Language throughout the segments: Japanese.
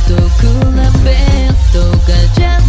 と比べとかじゃ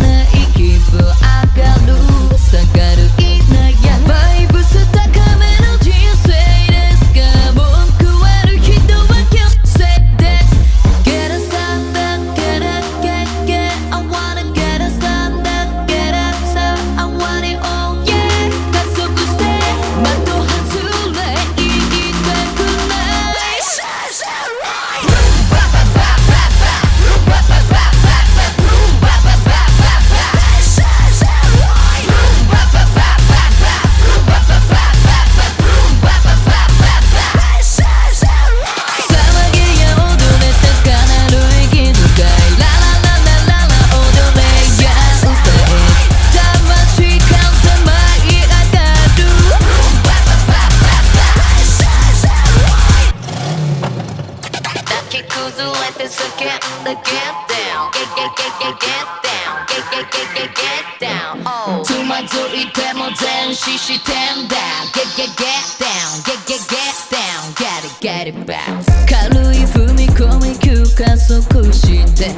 Cause the life is a get the get down Get get get get get down Get get get get get down Oh つまずいても前進してんだ Get get get down Get get get down Get it get it back 軽い踏み込み急加速して